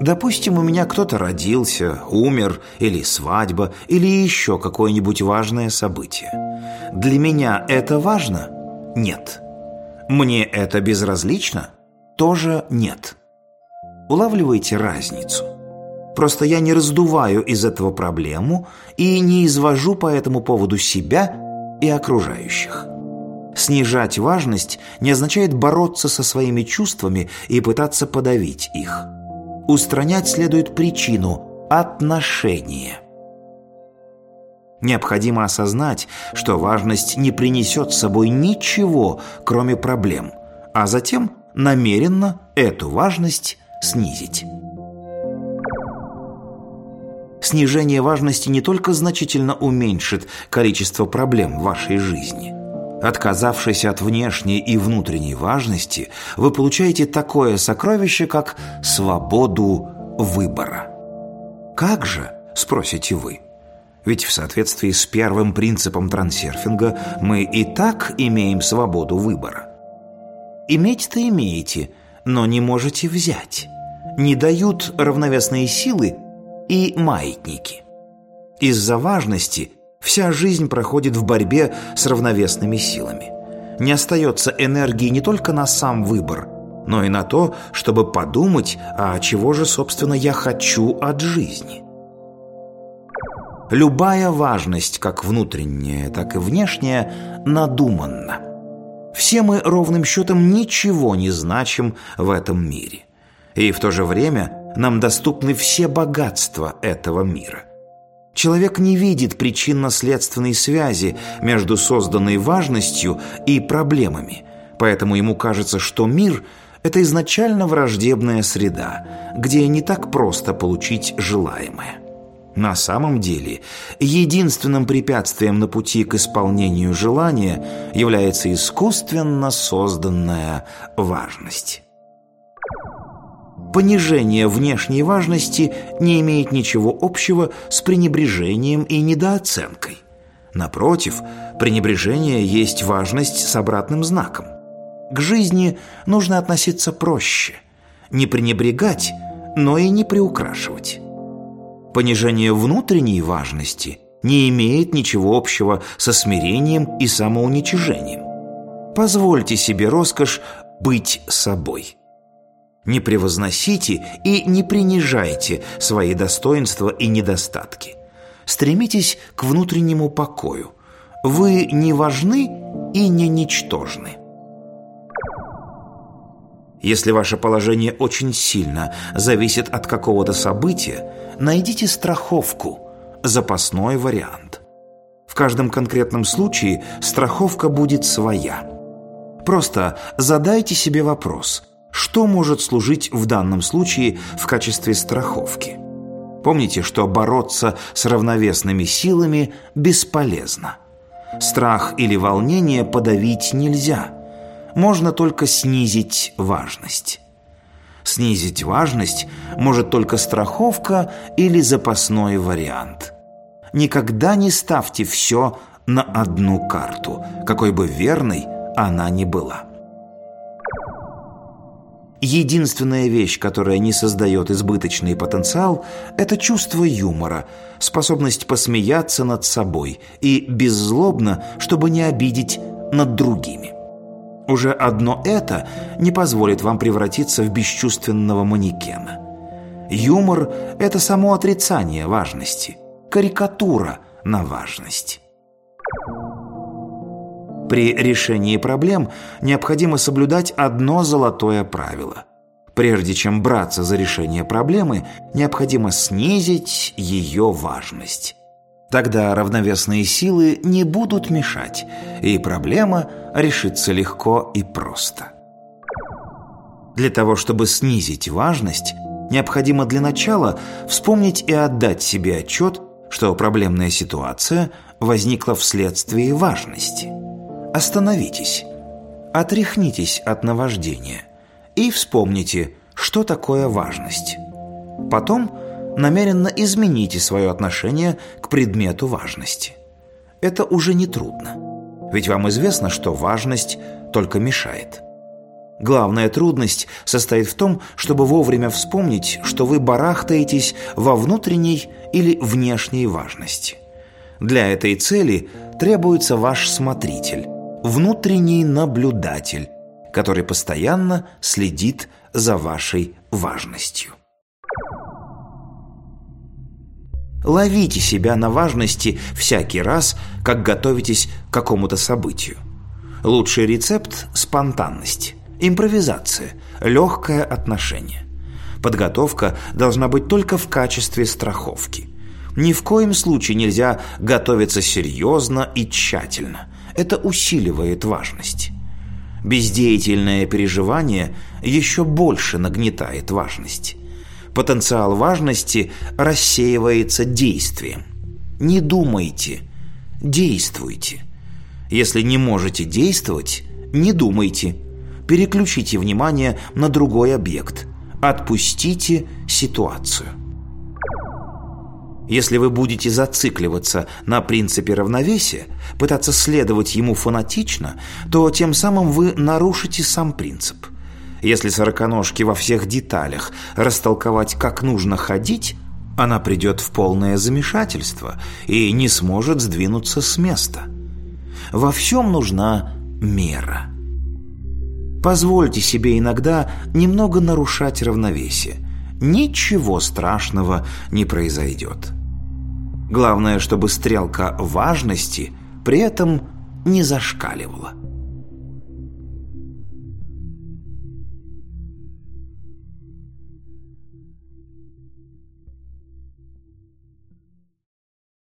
Допустим, у меня кто-то родился, умер, или свадьба, или еще какое-нибудь важное событие. Для меня это важно? Нет. Мне это безразлично? Тоже нет. Улавливаете разницу? Просто я не раздуваю из этого проблему и не извожу по этому поводу себя и окружающих. Снижать важность не означает бороться со своими чувствами и пытаться подавить их. Устранять следует причину – отношение. Необходимо осознать, что важность не принесет с собой ничего, кроме проблем, а затем намеренно эту важность снизить. Снижение важности не только значительно уменьшит количество проблем в вашей жизни. Отказавшись от внешней и внутренней важности, вы получаете такое сокровище, как свободу выбора. «Как же?» – спросите вы. Ведь в соответствии с первым принципом трансерфинга мы и так имеем свободу выбора. Иметь-то имеете, но не можете взять. Не дают равновесные силы и маятники. Из-за важности вся жизнь проходит в борьбе с равновесными силами. Не остается энергии не только на сам выбор, но и на то, чтобы подумать, а чего же, собственно, я хочу от жизни. Любая важность, как внутренняя, так и внешняя, надуманна. Все мы ровным счетом ничего не значим в этом мире. И в то же время нам доступны все богатства этого мира. Человек не видит причинно-следственной связи между созданной важностью и проблемами, поэтому ему кажется, что мир – это изначально враждебная среда, где не так просто получить желаемое. На самом деле, единственным препятствием на пути к исполнению желания является искусственно созданная важность. Понижение внешней важности не имеет ничего общего с пренебрежением и недооценкой. Напротив, пренебрежение есть важность с обратным знаком. К жизни нужно относиться проще. Не пренебрегать, но и не приукрашивать. Понижение внутренней важности не имеет ничего общего со смирением и самоуничижением. Позвольте себе роскошь быть собой. Не превозносите и не принижайте свои достоинства и недостатки. Стремитесь к внутреннему покою. Вы не важны и не ничтожны. Если ваше положение очень сильно зависит от какого-то события, найдите страховку, запасной вариант. В каждом конкретном случае страховка будет своя. Просто задайте себе вопрос – что может служить в данном случае в качестве страховки? Помните, что бороться с равновесными силами бесполезно. Страх или волнение подавить нельзя. Можно только снизить важность. Снизить важность может только страховка или запасной вариант. Никогда не ставьте все на одну карту, какой бы верной она ни была. Единственная вещь, которая не создает избыточный потенциал, это чувство юмора, способность посмеяться над собой и беззлобно, чтобы не обидеть над другими. Уже одно это не позволит вам превратиться в бесчувственного манекена. Юмор – это само отрицание важности, карикатура на важность. При решении проблем необходимо соблюдать одно золотое правило. Прежде чем браться за решение проблемы, необходимо снизить ее важность. Тогда равновесные силы не будут мешать, и проблема решится легко и просто. Для того, чтобы снизить важность, необходимо для начала вспомнить и отдать себе отчет, что проблемная ситуация возникла вследствие важности – Остановитесь, отряхнитесь от наваждения и вспомните, что такое важность. Потом намеренно измените свое отношение к предмету важности. Это уже не трудно, ведь вам известно, что важность только мешает. Главная трудность состоит в том, чтобы вовремя вспомнить, что вы барахтаетесь во внутренней или внешней важности. Для этой цели требуется ваш смотритель, внутренний наблюдатель, который постоянно следит за вашей важностью. Ловите себя на важности всякий раз, как готовитесь к какому-то событию. Лучший рецепт – спонтанность, импровизация, легкое отношение. Подготовка должна быть только в качестве страховки. Ни в коем случае нельзя готовиться серьезно и тщательно. Это усиливает важность. Бездеятельное переживание еще больше нагнетает важность потенциал важности рассеивается действием. Не думайте, действуйте. Если не можете действовать, не думайте. Переключите внимание на другой объект. Отпустите ситуацию. Если вы будете зацикливаться на принципе равновесия, пытаться следовать ему фанатично, то тем самым вы нарушите сам принцип – если сороконожке во всех деталях растолковать, как нужно ходить, она придет в полное замешательство и не сможет сдвинуться с места. Во всем нужна мера. Позвольте себе иногда немного нарушать равновесие. Ничего страшного не произойдет. Главное, чтобы стрелка важности при этом не зашкаливала.